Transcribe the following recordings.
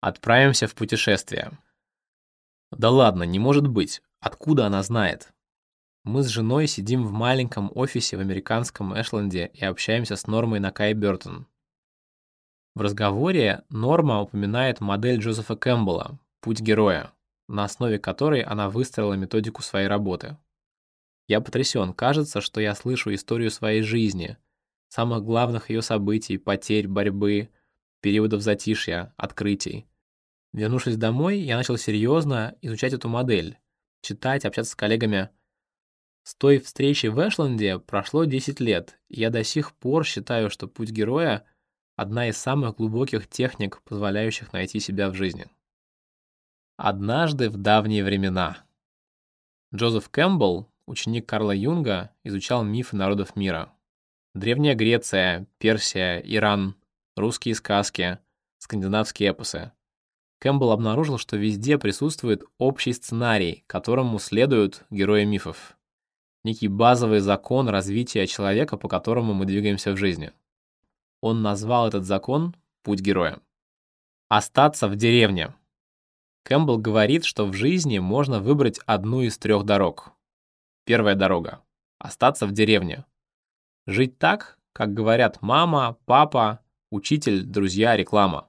Отправимся в путешествие. Да ладно, не может быть. Откуда она знает? Мы с женой сидим в маленьком офисе в американском Эшленде и общаемся с Нормой Накай Бёртон. В разговоре Норма упоминает модель Джозефа Кэмпбелла «Путь героя», на основе которой она выстроила методику своей работы. Я потрясен, кажется, что я слышу историю своей жизни, самых главных ее событий, потерь, борьбы, периодов затишья, открытий. Вернувшись домой, я начал серьезно изучать эту модель, читать, общаться с коллегами. С той встречи в Эшленде прошло 10 лет, и я до сих пор считаю, что путь героя — одна из самых глубоких техник, позволяющих найти себя в жизни. Однажды в давние времена. Джозеф Кэмпбелл, ученик Карла Юнга, изучал мифы народов мира. Древняя Греция, Персия, Иран, русские сказки, скандинавские эпосы. Кэмпбелл обнаружил, что везде присутствует общий сценарий, которому следуют герои мифов. Некий базовый закон развития человека, по которому мы двигаемся в жизни. Он назвал этот закон «Путь героя». Остаться в деревне. Кэмпбелл говорит, что в жизни можно выбрать одну из трех дорог. Первая дорога – остаться в деревне. Жить так, как говорят мама, папа, учитель, друзья, реклама.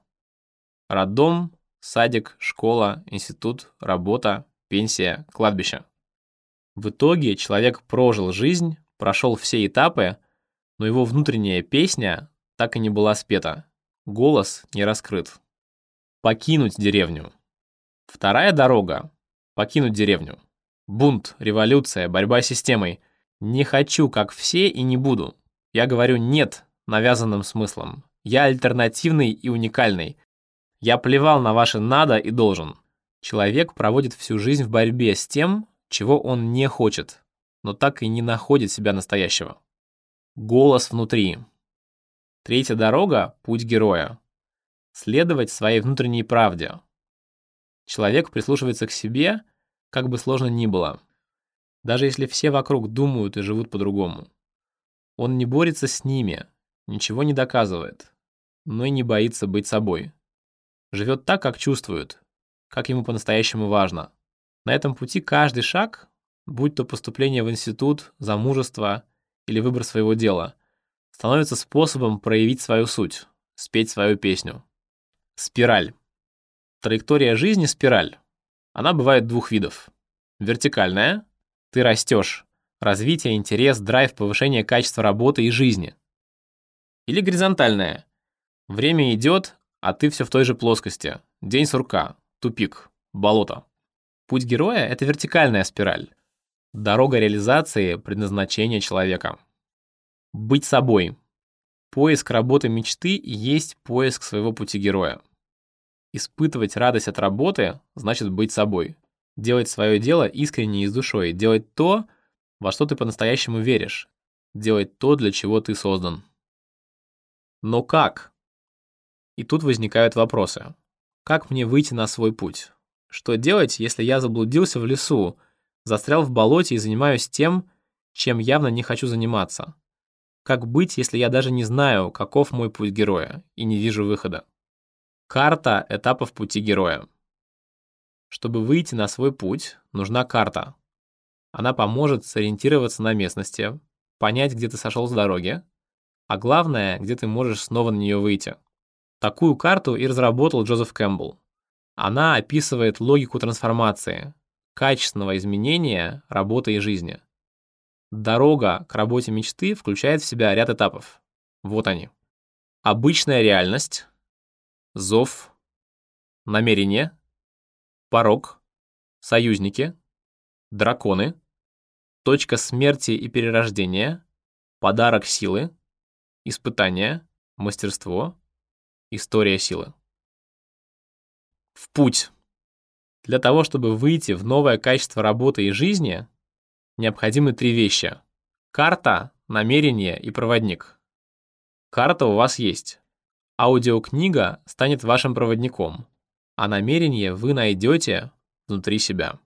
Роддом, садик, школа, институт, работа, пенсия, кладбище. В итоге человек прожил жизнь, прошел все этапы, но его внутренняя песня так и не была спета. Голос не раскрыт. Покинуть деревню. Вторая дорога – покинуть деревню. Бунт, революция, борьба с системой. Не хочу, как все, и не буду. Я говорю «нет» навязанным смыслом. Я альтернативный и уникальный. Я плевал на ваше «надо» и «должен». Человек проводит всю жизнь в борьбе с тем, чего он не хочет, но так и не находит себя настоящего. Голос внутри. Третья дорога – путь героя. Следовать своей внутренней правде. Человек прислушивается к себе, как бы сложно ни было. Даже если все вокруг думают и живут по-другому. Он не борется с ними, ничего не доказывает, но и не боится быть собой. Живет так, как чувствует, как ему по-настоящему важно. На этом пути каждый шаг, будь то поступление в институт, замужество или выбор своего дела, становится способом проявить свою суть, спеть свою песню. Спираль. Траектория жизни – спираль. Она бывает двух видов. Вертикальная – ты растешь, развитие, интерес, драйв, повышение качества работы и жизни. Или горизонтальная. Время идет, а ты все в той же плоскости. День сурка, тупик, болото. Путь героя — это вертикальная спираль. Дорога реализации предназначения человека. Быть собой. Поиск работы мечты есть поиск своего пути героя. Испытывать радость от работы значит быть собой. Делать свое дело искренне и с душой. Делать то, во что ты по-настоящему веришь. Делать то, для чего ты создан. Но как? И тут возникают вопросы. Как мне выйти на свой путь? Что делать, если я заблудился в лесу, застрял в болоте и занимаюсь тем, чем явно не хочу заниматься? Как быть, если я даже не знаю, каков мой путь героя, и не вижу выхода? Карта этапов пути героя. Чтобы выйти на свой путь, нужна карта. Она поможет сориентироваться на местности, понять, где ты сошел с дороги, а главное, где ты можешь снова на нее выйти. Такую карту и разработал Джозеф Кэмпбелл. Она описывает логику трансформации, качественного изменения работы и жизни. Дорога к работе мечты включает в себя ряд этапов. Вот они. Обычная реальность, зов, намерение, порог, союзники, драконы, точка смерти и перерождения, подарок силы, Испытание, мастерство, история силы. В путь. Для того, чтобы выйти в новое качество работы и жизни, необходимы три вещи. Карта, намерение и проводник. Карта у вас есть. Аудиокнига станет вашим проводником, а намерение вы найдете внутри себя.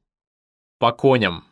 По коням.